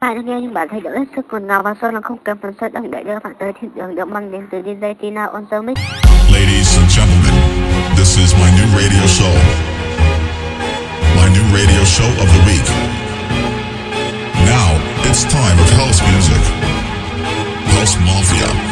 Nghe những bản thay đổi hết sức cuồng ngào và sôi làm không phần đợi đưa bạn tới thiên đường được mang đến từ DJ Tina on the mix. Ladies and gentlemen, this is my new radio show. My new radio show of the week. Now, it's time of house music. House Mafia.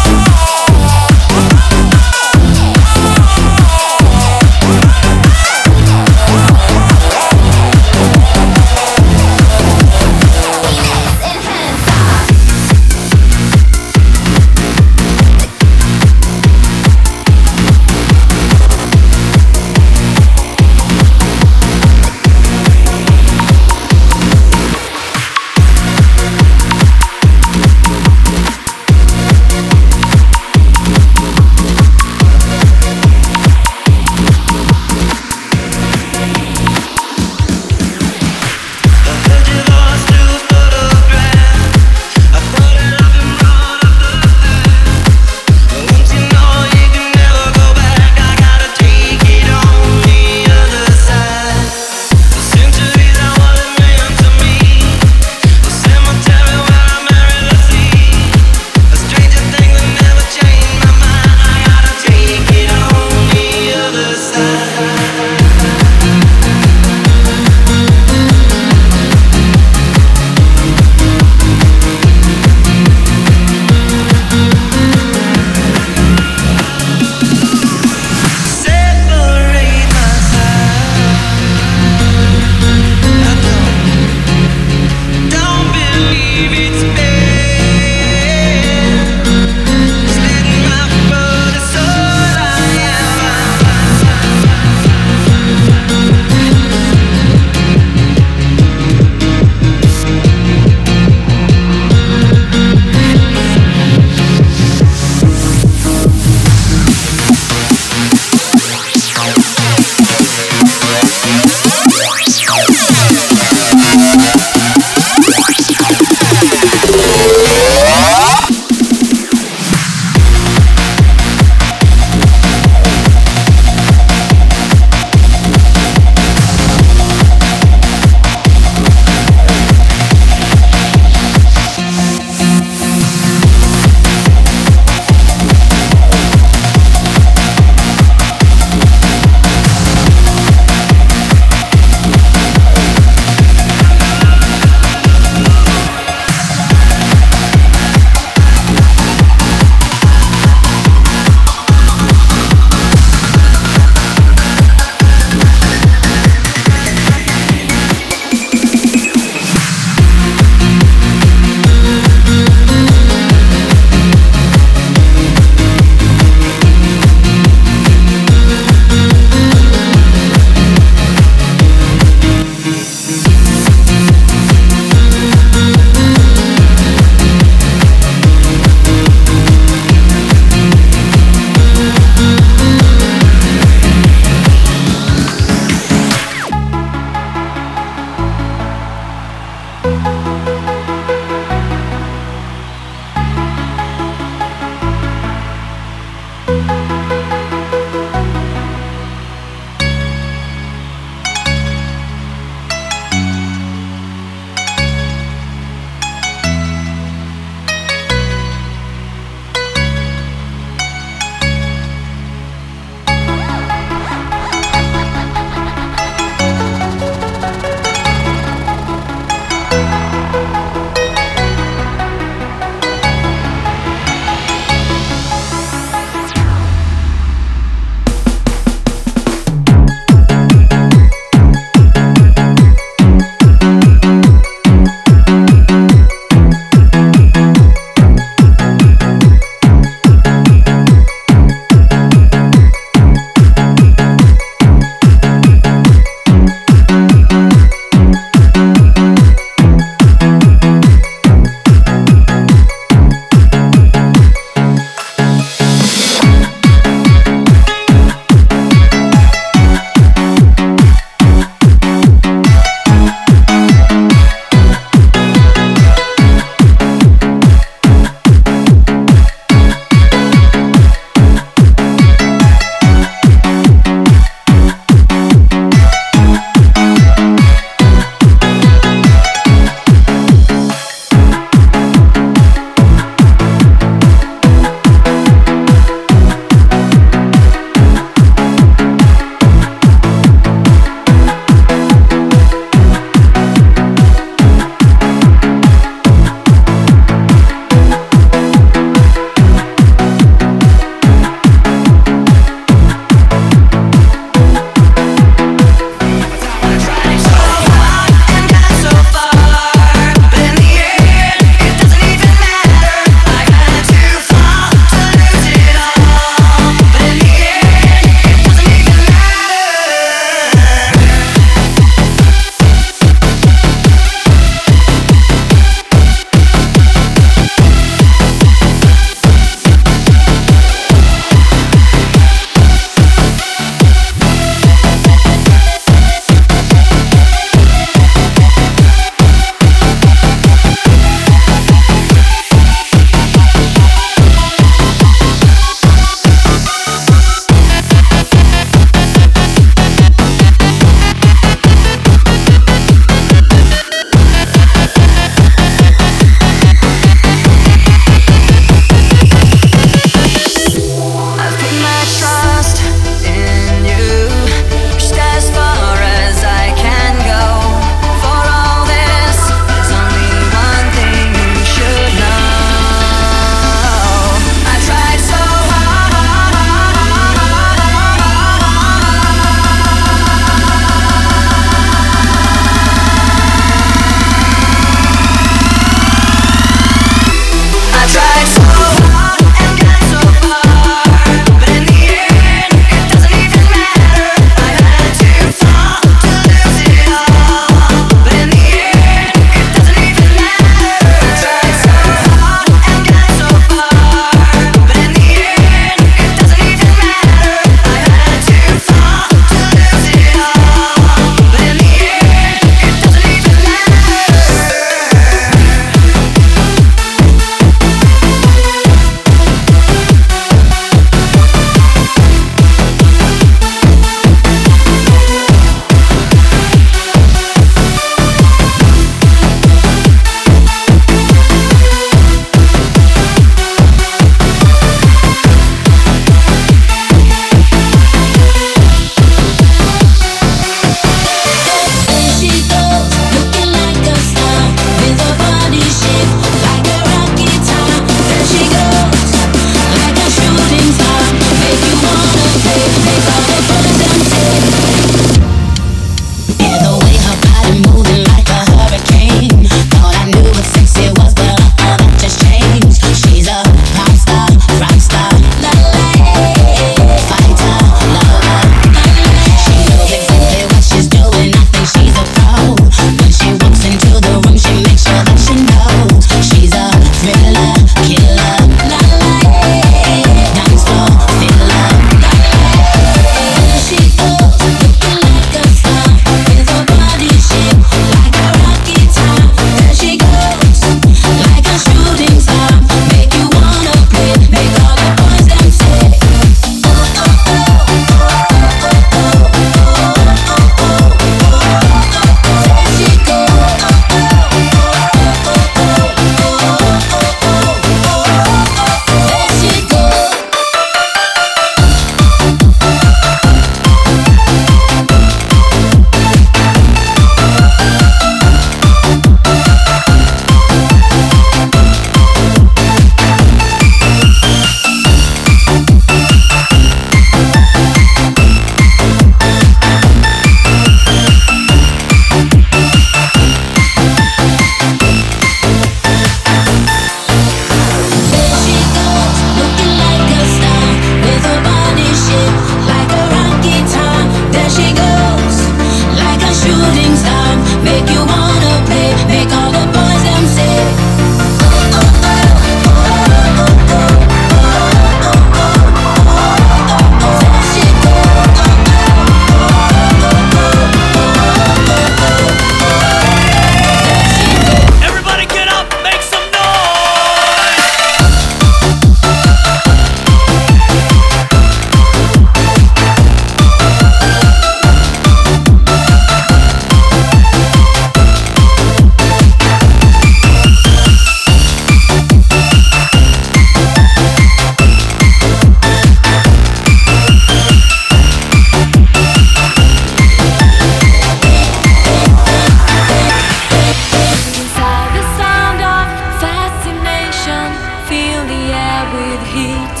heat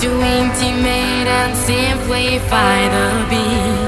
to intimate and simplify the beat.